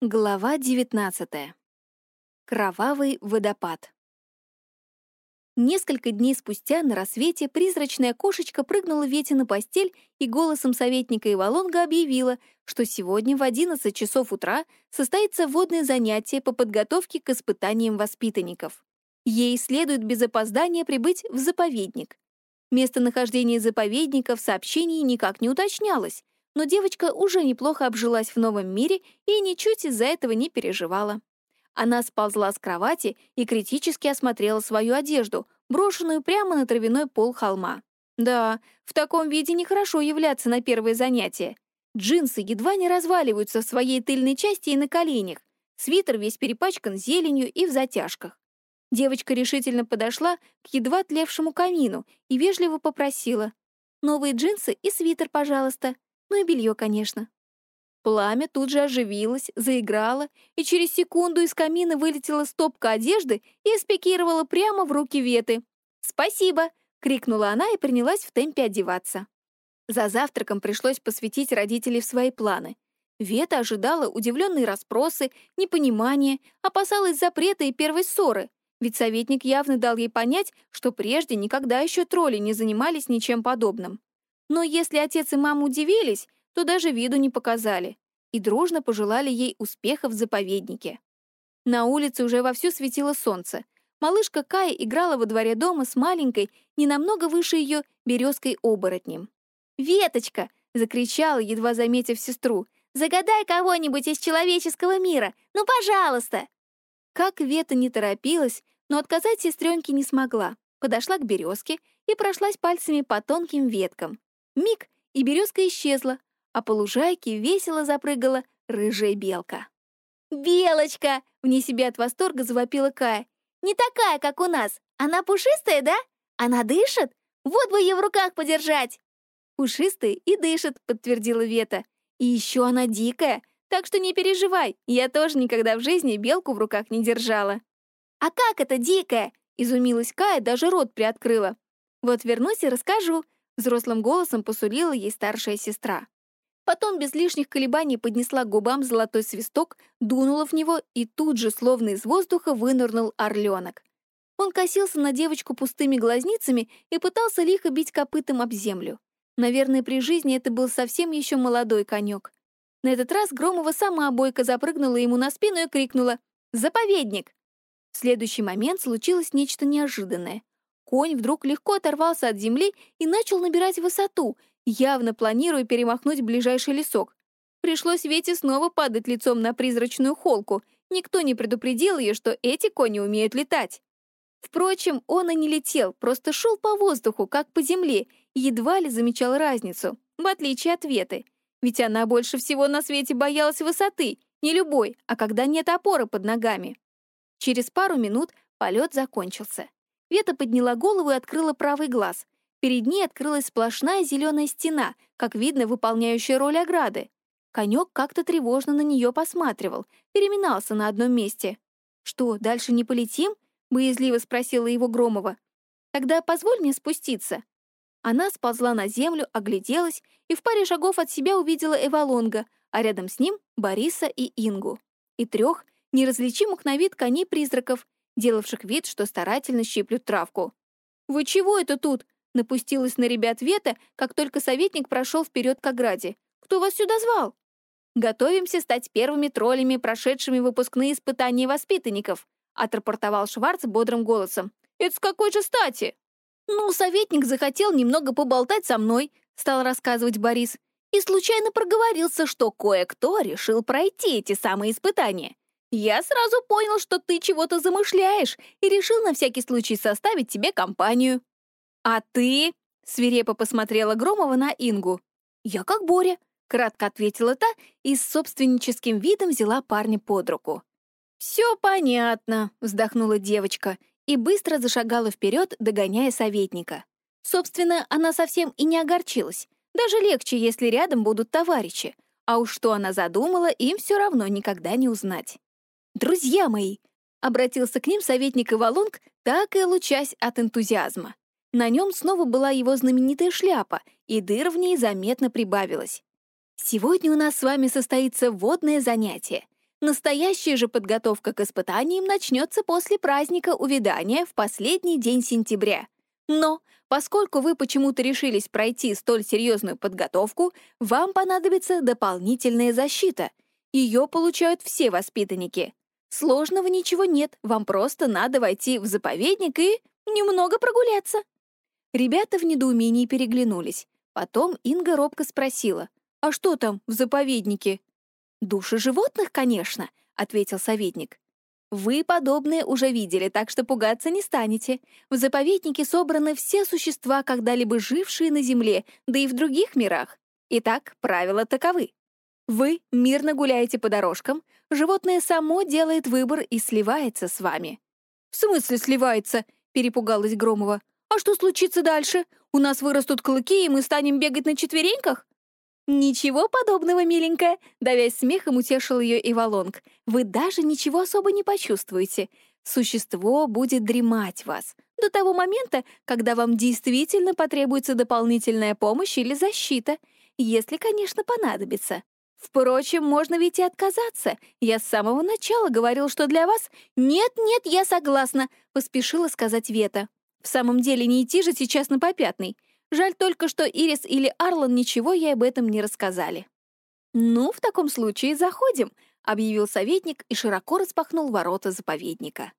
Глава 19. Кровавый водопад. Несколько дней спустя на рассвете призрачная кошечка прыгнула Вете на постель и голосом советника Иволонга объявила, что сегодня в 11 часов утра состоится водное занятие по подготовке к испытаниям воспитанников. Ей следует без опоздания прибыть в заповедник. Местонахождение заповедника в сообщении никак не уточнялось, но девочка уже неплохо обжилась в новом мире и ничуть из-за этого не переживала. Она сползла с кровати и критически осмотрела свою одежду, брошенную прямо на травяной пол холма. Да, в таком виде нехорошо являться на первое занятие. Джинсы едва не разваливаются в своей тыльной части и на коленях. Свитер весь перепачкан зеленью и в затяжках. Девочка решительно подошла к едва тлевшему камину и вежливо попросила. «Новые джинсы и свитер, пожалуйста. Ну и белье, конечно. Пламя тут же оживилось, заиграло, и через секунду из камина вылетела стопка одежды и спикировала прямо в руки Веты. «Спасибо!» — крикнула она и принялась в темпе одеваться. За завтраком пришлось посвятить родителей в свои планы. Вета ожидала удивленные расспросы, непонимания, опасалась запрета и первой ссоры, ведь советник явно дал ей понять, что прежде никогда еще тролли не занимались ничем подобным. Но если отец и мама удивились, то даже виду не показали и дружно пожелали ей успеха в заповеднике. На улице уже вовсю светило солнце. Малышка Кая играла во дворе дома с маленькой, не намного выше ее, березкой-оборотнем. «Веточка!» — закричала, едва заметив сестру. «Загадай кого-нибудь из человеческого мира! Ну, пожалуйста!» Как Вета не торопилась, но отказать сестренке не смогла. Подошла к березке и прошлась пальцами по тонким веткам. Миг, и березка исчезла, а по лужайке весело запрыгала рыжая белка. «Белочка!» — вне себя от восторга завопила Кая. «Не такая, как у нас. Она пушистая, да? Она дышит? Вот бы ее в руках подержать!» «Пушистая и дышит», — подтвердила Вета. «И еще она дикая, так что не переживай, я тоже никогда в жизни белку в руках не держала». «А как это дикая?» — изумилась Кая, даже рот приоткрыла. «Вот вернусь и расскажу», Взрослым голосом посулила ей старшая сестра. Потом без лишних колебаний поднесла к губам золотой свисток, дунула в него, и тут же, словно из воздуха, вынырнул орленок. Он косился на девочку пустыми глазницами и пытался лихо бить копытом об землю. Наверное, при жизни это был совсем еще молодой конек. На этот раз Громова сама обойка запрыгнула ему на спину и крикнула «Заповедник!». В следующий момент случилось нечто неожиданное. Конь вдруг легко оторвался от земли и начал набирать высоту, явно планируя перемахнуть ближайший лесок. Пришлось Вете снова падать лицом на призрачную холку. Никто не предупредил ее, что эти кони умеют летать. Впрочем, он и не летел, просто шел по воздуху, как по земле, и едва ли замечал разницу, в отличие от Веты. Ведь она больше всего на свете боялась высоты, не любой, а когда нет опоры под ногами. Через пару минут полет закончился. Вета подняла голову и открыла правый глаз. Перед ней открылась сплошная зеленая стена, как видно, выполняющая роль ограды. Конек как-то тревожно на нее посматривал, переминался на одном месте. «Что, дальше не полетим?» — боязливо спросила его Громова. «Тогда позволь мне спуститься». Она сползла на землю, огляделась и в паре шагов от себя увидела Эвалонга, а рядом с ним — Бориса и Ингу. И трех неразличимых на вид коней-призраков, делавших вид, что старательно щиплют травку. «Вы чего это тут?» — напустилась на ребят Вета, как только советник прошел вперед к ограде. «Кто вас сюда звал?» «Готовимся стать первыми троллями, прошедшими выпускные испытания воспитанников», — отрапортовал Шварц бодрым голосом. «Это с какой же стати?» «Ну, советник захотел немного поболтать со мной», — стал рассказывать Борис, «и случайно проговорился, что кое-кто решил пройти эти самые испытания. Я сразу понял, что ты чего-то замышляешь, и решил на всякий случай составить тебе компанию. А ты? Свирепо посмотрела Громова на Ингу. Я как Боря, кратко ответила та и с собственническим видом взяла парня под руку. Все понятно, вздохнула девочка и быстро зашагала вперед, догоняя советника. Собственно, она совсем и не огорчилась. Даже легче, если рядом будут товарищи. А уж что она задумала, им все равно никогда не узнать. «Друзья мои!» — обратился к ним советник Иволонг, так и лучась от энтузиазма. На нем снова была его знаменитая шляпа, и дыр в ней заметно прибавилась. «Сегодня у нас с вами состоится водное занятие. Настоящая же подготовка к испытаниям начнется после праздника увядания в последний день сентября. Но, поскольку вы почему-то решились пройти столь серьезную подготовку, вам понадобится дополнительная защита. Ее получают все воспитанники. Сложного ничего нет, вам просто надо войти в заповедник и немного прогуляться. Ребята в недоумении переглянулись. Потом Инга робко спросила, «А что там в заповеднике?» «Души животных, конечно», — ответил советник. «Вы подобное уже видели, так что пугаться не станете. В заповеднике собраны все существа, когда-либо жившие на Земле, да и в других мирах. Итак, правила таковы. Вы мирно гуляете по дорожкам, животное само делает выбор и сливается с вами». «В смысле сливается?» — перепугалась Громова. «А что случится дальше? У нас вырастут клыки, и мы станем бегать на четвереньках?» «Ничего подобного, миленькая!» — давясь смехом, утешил ее Иволонг. «Вы даже ничего особо не почувствуете. Существо будет дремать вас до того момента, когда вам действительно потребуется дополнительная помощь или защита, если, конечно, понадобится. Впрочем, можно ведь и отказаться. Я с самого начала говорил, что для вас... Нет-нет, я согласна, — поспешила сказать Вета. В самом деле, не идти же сейчас на попятный. Жаль только, что Ирис или Арлан ничего ей об этом не рассказали. «Ну, в таком случае заходим», — объявил советник и широко распахнул ворота заповедника.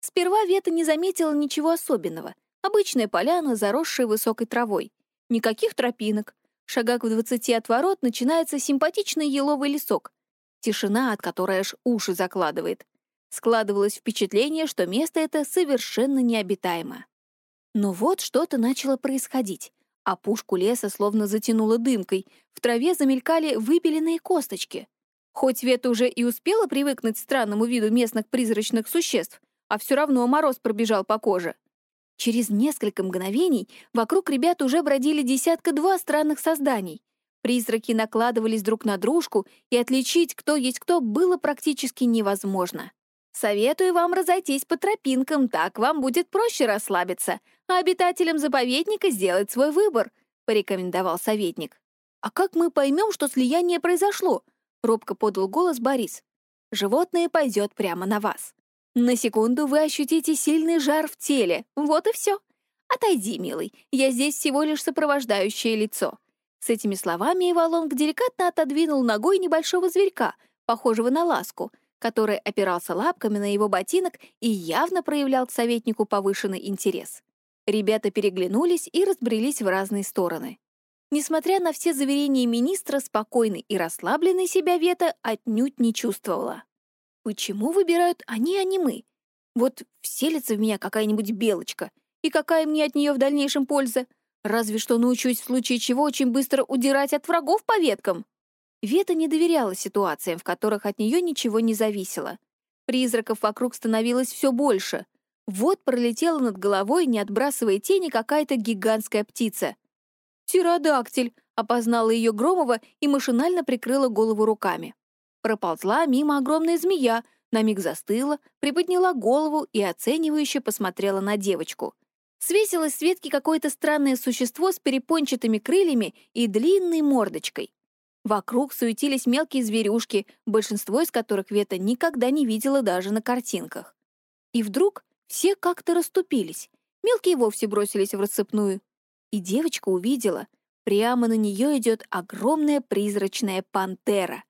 Сперва Вета не заметила ничего особенного. Обычная поляна, заросшая высокой травой. Никаких тропинок. В шагах в двадцати от ворот начинается симпатичный еловый лесок. Тишина, от которой аж уши закладывает. Складывалось впечатление, что место это совершенно необитаемо. Но вот что-то начало происходить. а пушку леса словно затянуло дымкой, в траве замелькали выпиленные косточки. Хоть Вета уже и успела привыкнуть к странному виду местных призрачных существ, а все равно мороз пробежал по коже. Через несколько мгновений вокруг ребят уже бродили десятка-два странных созданий. Призраки накладывались друг на дружку, и отличить, кто есть кто, было практически невозможно. Советую вам разойтись по тропинкам, так вам будет проще расслабиться, а обитателям заповедника сделать свой выбор», — порекомендовал советник. «А как мы поймем, что слияние произошло?» — робко подал голос Борис. «Животное пойдет прямо на вас. На секунду вы ощутите сильный жар в теле. Вот и все. Отойди, милый, я здесь всего лишь сопровождающее лицо». С этими словами Ивалонг деликатно отодвинул ногой небольшого зверька, похожего на ласку — который опирался лапками на его ботинок и явно проявлял к советнику повышенный интерес. Ребята переглянулись и разбрелись в разные стороны. Несмотря на все заверения министра, спокойный и расслабленный себя Вета отнюдь не чувствовала. Почему выбирают они, а не мы? Вот вселится в меня какая-нибудь белочка, и какая мне от нее в дальнейшем польза? Разве что научусь в случае чего очень быстро удирать от врагов по веткам. Вета не доверяла ситуациям, в которых от нее ничего не зависело. Призраков вокруг становилось все больше. Вот пролетела над головой, не отбрасывая тени, какая-то гигантская птица. «Птеродактиль!» — опознала ее Громова и машинально прикрыла голову руками. Проползла мимо огромная змея, на миг застыла, приподняла голову и оценивающе посмотрела на девочку. Свесилось с ветки какое-то странное существо с перепончатыми крыльями и длинной мордочкой. Вокруг суетились мелкие зверюшки, большинство из которых Вета никогда не видела даже на картинках. И вдруг все как-то расступились. Мелкие вовсе бросились в рассыпную. И девочка увидела, прямо на нее идет огромная призрачная пантера.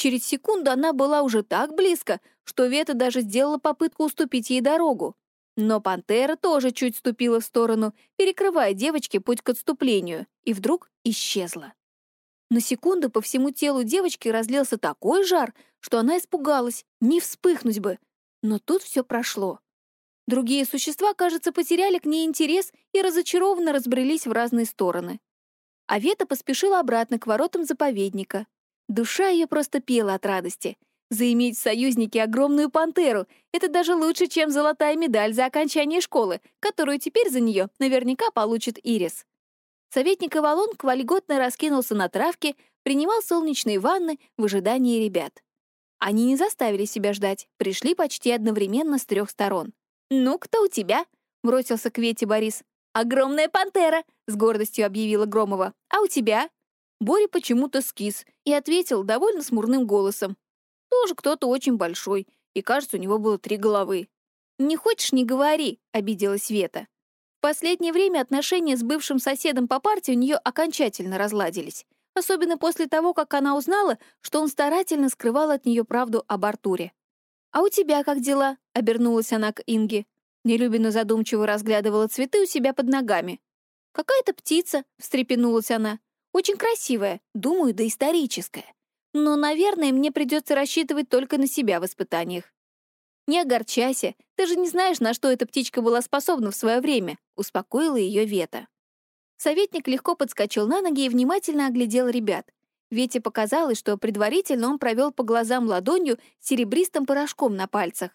Через секунду она была уже так близко, что Вета даже сделала попытку уступить ей дорогу. Но пантера тоже чуть ступила в сторону, перекрывая девочке путь к отступлению, и вдруг исчезла. На секунду по всему телу девочки разлился такой жар, что она испугалась, не вспыхнуть бы. Но тут все прошло. Другие существа, кажется, потеряли к ней интерес и разочарованно разбрелись в разные стороны. А Вета поспешила обратно к воротам заповедника. Душа ее просто пела от радости. Заиметь в союзнике огромную пантеру — это даже лучше, чем золотая медаль за окончание школы, которую теперь за нее наверняка получит Ирис. Советник Авалон вольготно раскинулся на травке, принимал солнечные ванны в ожидании ребят. Они не заставили себя ждать, пришли почти одновременно с трех сторон. «Ну, кто у тебя?» — бросился к Вете Борис. «Огромная пантера!» — с гордостью объявила Громова. «А у тебя?» Боря почему-то скис и ответил довольно смурным голосом. Тоже кто-то очень большой, и, кажется, у него было три головы. «Не хочешь — не говори», — обиделась Вета. В последнее время отношения с бывшим соседом по партии у нее окончательно разладились, особенно после того, как она узнала, что он старательно скрывал от нее правду об Артуре. «А у тебя как дела?» — обернулась она к Инге. Нелюбина задумчиво разглядывала цветы у себя под ногами. «Какая-то птица», — встрепенулась она. «Очень красивая, думаю, доисторическая. Но, наверное, мне придется рассчитывать только на себя в испытаниях». «Не огорчайся, ты же не знаешь, на что эта птичка была способна в свое время», — успокоила ее Вета. Советник легко подскочил на ноги и внимательно оглядел ребят. Вете показалось, что предварительно он провел по глазам ладонью серебристым порошком на пальцах.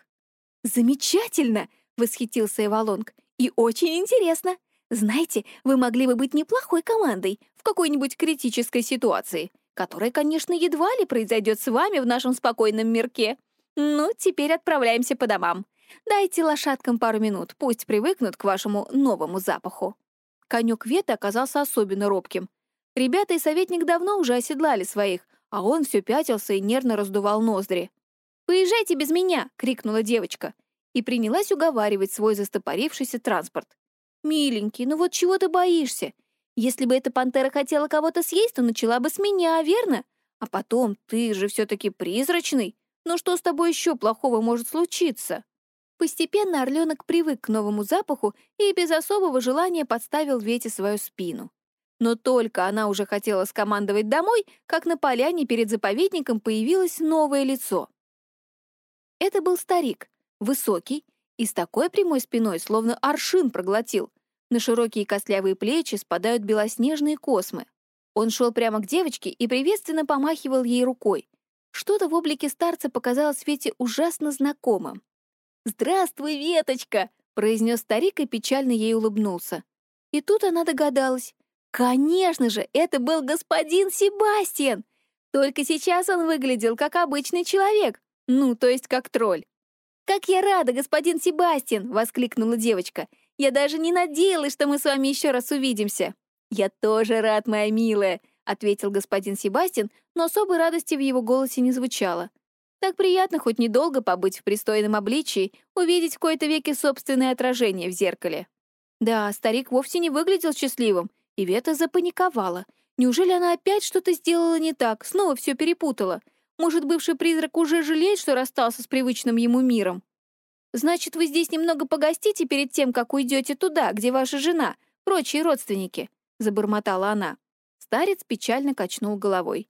«Замечательно!» — восхитился Эвалонг. «И очень интересно. Знаете, вы могли бы быть неплохой командой в какой-нибудь критической ситуации, которая, конечно, едва ли произойдет с вами в нашем спокойном мирке. Ну, теперь отправляемся по домам. Дайте лошадкам пару минут, пусть привыкнут к вашему новому запаху». Конек Веты оказался особенно робким. Ребята и советник давно уже оседлали своих, а он все пятился и нервно раздувал ноздри. «Поезжайте без меня!» — крикнула девочка. И принялась уговаривать свой застопорившийся транспорт. «Миленький, ну вот чего ты боишься? Если бы эта пантера хотела кого-то съесть, то начала бы с меня, верно? А потом, ты же все-таки призрачный. Ну что с тобой еще плохого может случиться?» Постепенно орленок привык к новому запаху и без особого желания подставил Вете свою спину. Но только она уже хотела скомандовать домой, как на поляне перед заповедником появилось новое лицо. Это был старик, высокий и с такой прямой спиной, словно аршин проглотил. На широкие костлявые плечи спадают белоснежные космы. Он шел прямо к девочке и приветственно помахивал ей рукой. Что-то в облике старца показалось Свете ужасно знакомым. «Здравствуй, Веточка!» — произнес старик и печально ей улыбнулся. И тут она догадалась. Конечно же, это был господин Себастьян! Только сейчас он выглядел как обычный человек, ну, то есть как тролль. «Как я рада, господин Себастьян!» — воскликнула девочка. «Я даже не надеялась, что мы с вами еще раз увидимся». «Я тоже рад, моя милая», — ответил господин Себастьян, но особой радости в его голосе не звучало. Так приятно хоть недолго побыть в пристойном обличии, увидеть в кои-то веки собственное отражение в зеркале. Да, старик вовсе не выглядел счастливым, Ивета запаниковала. Неужели она опять что-то сделала не так, снова все перепутала? Может, бывший призрак уже жалеет, что расстался с привычным ему миром? «Значит, вы здесь немного погостите перед тем, как уйдете туда, где ваша жена, прочие родственники», — забормотала она. Старец печально качнул головой.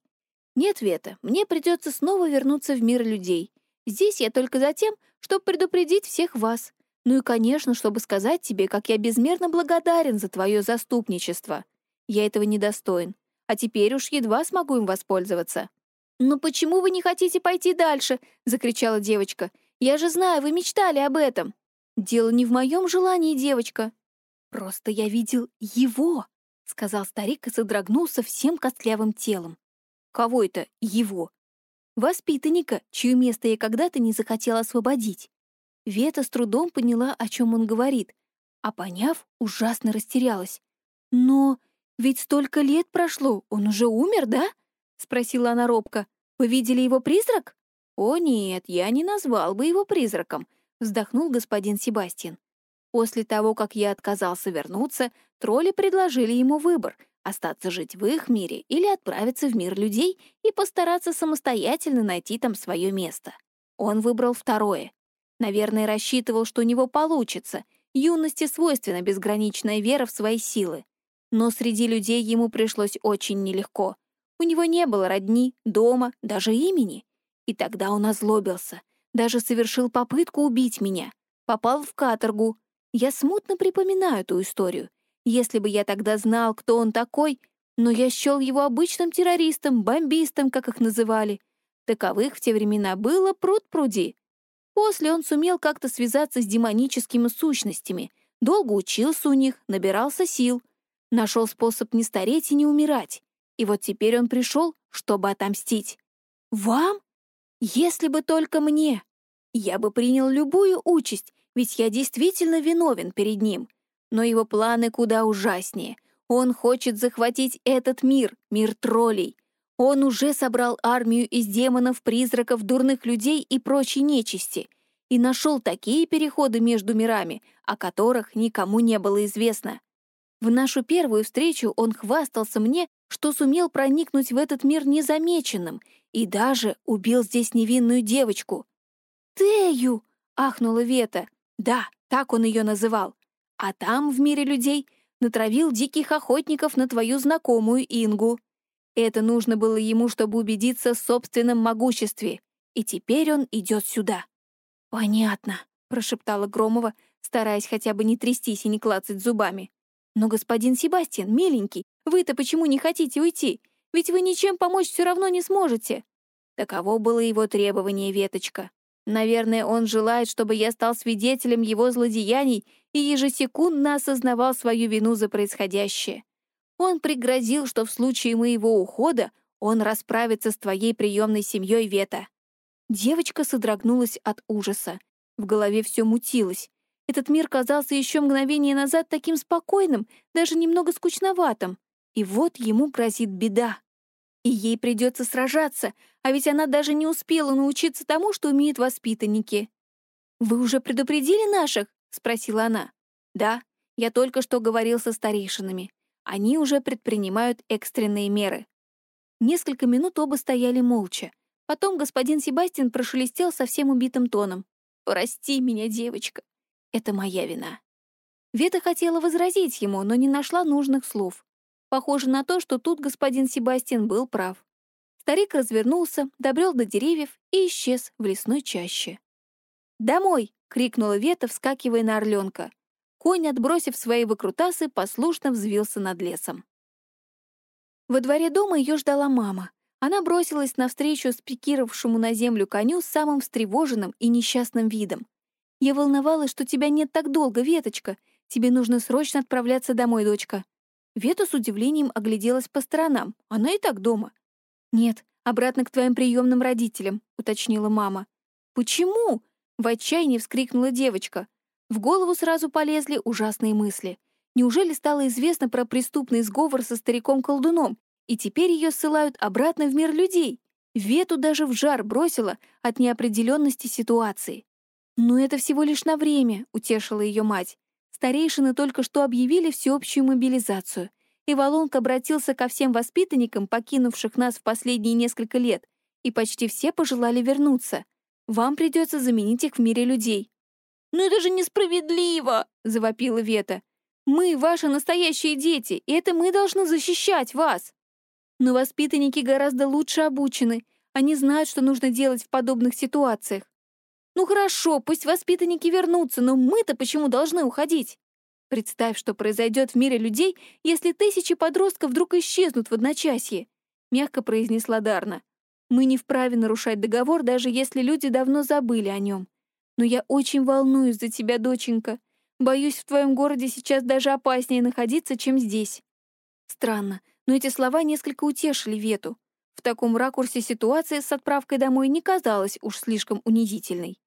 «Нет, Вета, мне придется снова вернуться в мир людей. Здесь я только за тем, чтобы предупредить всех вас. Ну и, конечно, чтобы сказать тебе, как я безмерно благодарен за твое заступничество. Я этого недостоин, а теперь уж едва смогу им воспользоваться». «Но почему вы не хотите пойти дальше?» — закричала девочка. «Я же знаю, вы мечтали об этом». «Дело не в моем желании, девочка». «Просто я видел его», — сказал старик и содрогнулся всем костлявым телом. «Кого это его?» «Воспитанника, чье место я когда-то не захотела освободить. Вета с трудом поняла, о чем он говорит, а поняв, ужасно растерялась. «Но ведь столько лет прошло, он уже умер, да?» — спросила она робко. «Вы видели его призрак?» «О нет, я не назвал бы его призраком», — вздохнул господин Себастьян. После того, как я отказался вернуться, тролли предложили ему выбор — остаться жить в их мире или отправиться в мир людей и постараться самостоятельно найти там свое место. Он выбрал второе. Наверное, рассчитывал, что у него получится. Юности свойственна безграничная вера в свои силы. Но среди людей ему пришлось очень нелегко. У него не было родни, дома, даже имени. И тогда он озлобился. Даже совершил попытку убить меня. Попал в каторгу. Я смутно припоминаю эту историю. Если бы я тогда знал, кто он такой, но я счел его обычным террористом, бомбистом, как их называли. Таковых в те времена было пруд-пруди. После он сумел как-то связаться с демоническими сущностями, долго учился у них, набирался сил, нашел способ не стареть и не умирать. И вот теперь он пришел, чтобы отомстить. Вам? Если бы только мне. Я бы принял любую участь, ведь я действительно виновен перед ним. Но его планы куда ужаснее. Он хочет захватить этот мир, мир троллей. Он уже собрал армию из демонов, призраков, дурных людей и прочей нечисти и нашел такие переходы между мирами, о которых никому не было известно. В нашу первую встречу он хвастался мне, что сумел проникнуть в этот мир незамеченным и даже убил здесь невинную девочку. «Тею!» — ахнула Вета. Да, так он ее называл. А там, в мире людей, натравил диких охотников на твою знакомую Ингу. Это нужно было ему, чтобы убедиться в собственном могуществе. И теперь он идет сюда. «Понятно», — прошептала Громова, стараясь хотя бы не трястись и не клацать зубами. «Но, господин Себастьян, миленький, вы-то почему не хотите уйти? Ведь вы ничем помочь все равно не сможете». Таково было его требование, Веточка. Наверное, он желает, чтобы я стал свидетелем его злодеяний и ежесекундно осознавал свою вину за происходящее. Он пригрозил, что в случае моего ухода он расправится с твоей приемной семьей Вета. Девочка содрогнулась от ужаса. В голове все мутилось. Этот мир казался еще мгновение назад таким спокойным, даже немного скучноватым. И вот ему грозит беда. И ей придется сражаться, а ведь она даже не успела научиться тому, что умеют воспитанники. «Вы уже предупредили наших?» — спросила она. «Да, я только что говорил со старейшинами. Они уже предпринимают экстренные меры». Несколько минут оба стояли молча. Потом господин Себастьян прошелестел совсем убитым тоном. «Прости меня, девочка. Это моя вина». Вета хотела возразить ему, но не нашла нужных слов. Похоже на то, что тут господин Себастьян был прав. Старик развернулся, добрел до деревьев и исчез в лесной чаще. «Домой!» — крикнула Вета, вскакивая на орленка. Конь, отбросив свои выкрутасы, послушно взвился над лесом. Во дворе дома ее ждала мама. Она бросилась навстречу спикировавшему на землю коню с самым встревоженным и несчастным видом. «Я волновалась, что тебя нет так долго, Веточка. Тебе нужно срочно отправляться домой, дочка». Вета с удивлением огляделась по сторонам. Она и так дома. «Нет, обратно к твоим приемным родителям», — уточнила мама. «Почему?» — в отчаянии вскрикнула девочка. В голову сразу полезли ужасные мысли. Неужели стало известно про преступный сговор со стариком-колдуном, и теперь ее ссылают обратно в мир людей? Вету даже в жар бросила от неопределенности ситуации. «Но это всего лишь на время», — утешила ее мать. Старейшины только что объявили всеобщую мобилизацию, и Волонг обратился ко всем воспитанникам, покинувших нас в последние несколько лет, и почти все пожелали вернуться. Вам придется заменить их в мире людей. «Но это же несправедливо!» — завопила Вета. «Мы — ваши настоящие дети, и это мы должны защищать вас!» Но воспитанники гораздо лучше обучены, они знают, что нужно делать в подобных ситуациях. Ну хорошо, пусть воспитанники вернутся, но мы-то почему должны уходить? Представь, что произойдет в мире людей, если тысячи подростков вдруг исчезнут в одночасье, мягко произнесла Дарна. Мы не вправе нарушать договор, даже если люди давно забыли о нем. Но я очень волнуюсь за тебя, доченька. Боюсь, в твоем городе сейчас даже опаснее находиться, чем здесь. Странно, но эти слова несколько утешили Вету. В таком ракурсе ситуация с отправкой домой не казалась уж слишком унизительной.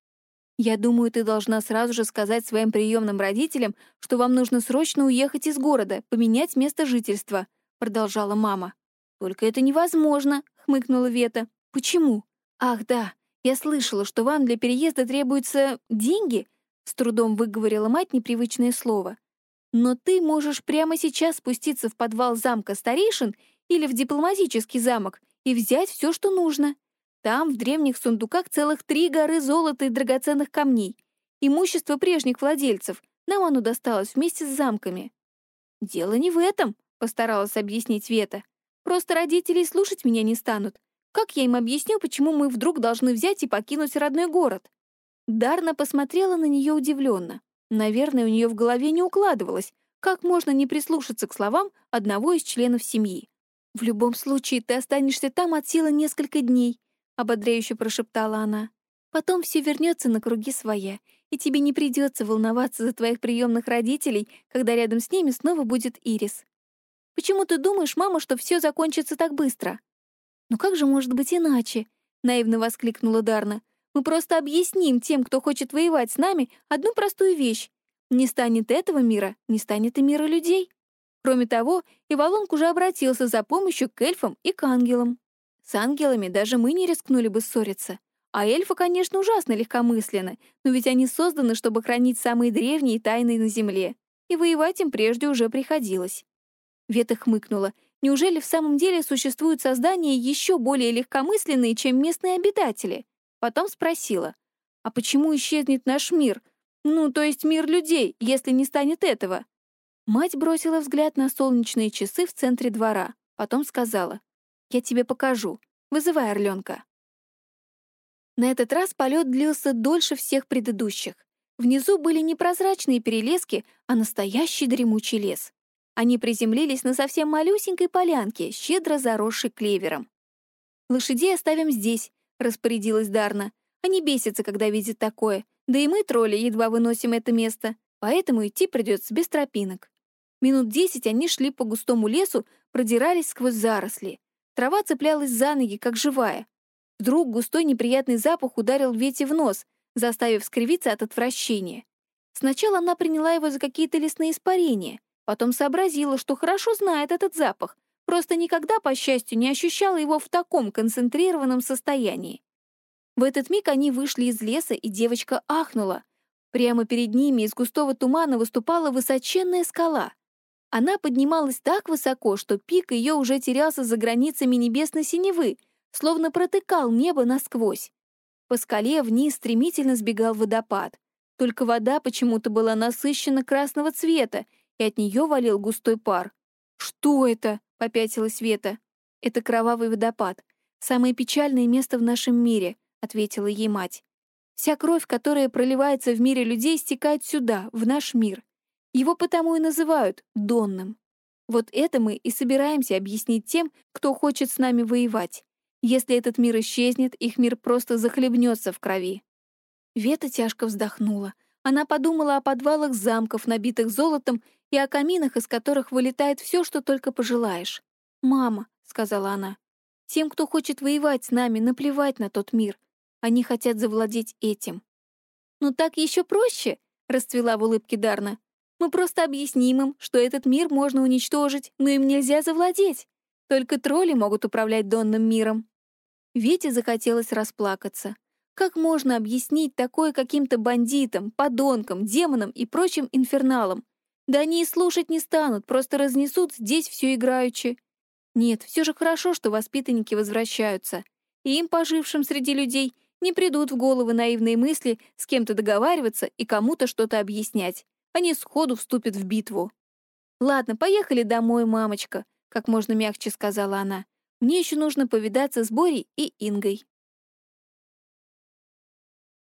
«Я думаю, ты должна сразу же сказать своим приемным родителям, что вам нужно срочно уехать из города, поменять место жительства», — продолжала мама. «Только это невозможно», — хмыкнула Вета. «Почему?» «Ах, да, я слышала, что вам для переезда требуются деньги», — с трудом выговорила мать непривычное слово. «Но ты можешь прямо сейчас спуститься в подвал замка старейшин или в дипломатический замок и взять все, что нужно. Там, в древних сундуках, целых три горы золота и драгоценных камней. Имущество прежних владельцев. Нам оно досталось вместе с замками. «Дело не в этом», — постаралась объяснить Вета. «Просто родители слушать меня не станут. Как я им объясню, почему мы вдруг должны взять и покинуть родной город?» Дарна посмотрела на нее удивленно. Наверное, у нее в голове не укладывалось, как можно не прислушаться к словам одного из членов семьи. «В любом случае, ты останешься там от силы несколько дней ободряюще прошептала она. Потом все вернется на круги своя, и тебе не придется волноваться за твоих приемных родителей, когда рядом с ними снова будет Ирис. Почему ты думаешь, мама, что все закончится так быстро? Ну как же может быть иначе? наивно воскликнула Дарна. Мы просто объясним тем, кто хочет воевать с нами, одну простую вещь. Не станет этого мира, не станет и мира людей. Кроме того, Ивалонг уже обратился за помощью к эльфам и к ангелам. С ангелами даже мы не рискнули бы ссориться. А эльфы, конечно, ужасно легкомысленны, но ведь они созданы, чтобы хранить самые древние тайны на Земле. И воевать им прежде уже приходилось. Вета хмыкнула. Неужели в самом деле существуют создания еще более легкомысленные, чем местные обитатели? Потом спросила. А почему исчезнет наш мир? Ну, то есть мир людей, если не станет этого? Мать бросила взгляд на солнечные часы в центре двора. Потом сказала. «Я тебе покажу. Вызывай орленка». На этот раз полет длился дольше всех предыдущих. Внизу были не прозрачные перелески, а настоящий дремучий лес. Они приземлились на совсем малюсенькой полянке, щедро заросшей клевером. «Лошадей оставим здесь», — распорядилась Дарна. «Они бесятся, когда видят такое. Да и мы, тролли, едва выносим это место. Поэтому идти придется без тропинок». Минут десять они шли по густому лесу, продирались сквозь заросли. Трава цеплялась за ноги, как живая. Вдруг густой неприятный запах ударил Вете в нос, заставив скривиться от отвращения. Сначала она приняла его за какие-то лесные испарения, потом сообразила, что хорошо знает этот запах, просто никогда, по счастью, не ощущала его в таком концентрированном состоянии. В этот миг они вышли из леса, и девочка ахнула. Прямо перед ними из густого тумана выступала высоченная скала. Она поднималась так высоко, что пик ее уже терялся за границами небесной синевы, словно протыкал небо насквозь. По скале вниз стремительно сбегал водопад. Только вода почему-то была насыщена красного цвета, и от нее валил густой пар. «Что это?» — попятилась Вета. «Это кровавый водопад. Самое печальное место в нашем мире», — ответила ей мать. «Вся кровь, которая проливается в мире людей, стекает сюда, в наш мир. Его потому и называют Донным. Вот это мы и собираемся объяснить тем, кто хочет с нами воевать. Если этот мир исчезнет, их мир просто захлебнется в крови. Вета тяжко вздохнула. Она подумала о подвалах замков, набитых золотом, и о каминах, из которых вылетает все, что только пожелаешь. «Мама», — сказала она, — «тем, кто хочет воевать с нами, наплевать на тот мир. Они хотят завладеть этим». «Ну так еще проще», — расцвела в улыбке Дарна. «Мы просто объясним им, что этот мир можно уничтожить, но им нельзя завладеть. Только тролли могут управлять донным миром. Вете захотелось расплакаться. Как можно объяснить такое каким-то бандитам, подонкам, демонам и прочим инферналам? Да они и слушать не станут, просто разнесут здесь все играючи. Нет, все же хорошо, что воспитанники возвращаются. И им, пожившим среди людей, не придут в головы наивные мысли с кем-то договариваться и кому-то что-то объяснять. Они сходу вступят в битву. «Ладно, поехали домой, мамочка», — как можно мягче сказала она. «Мне еще нужно повидаться с Борей и Ингой».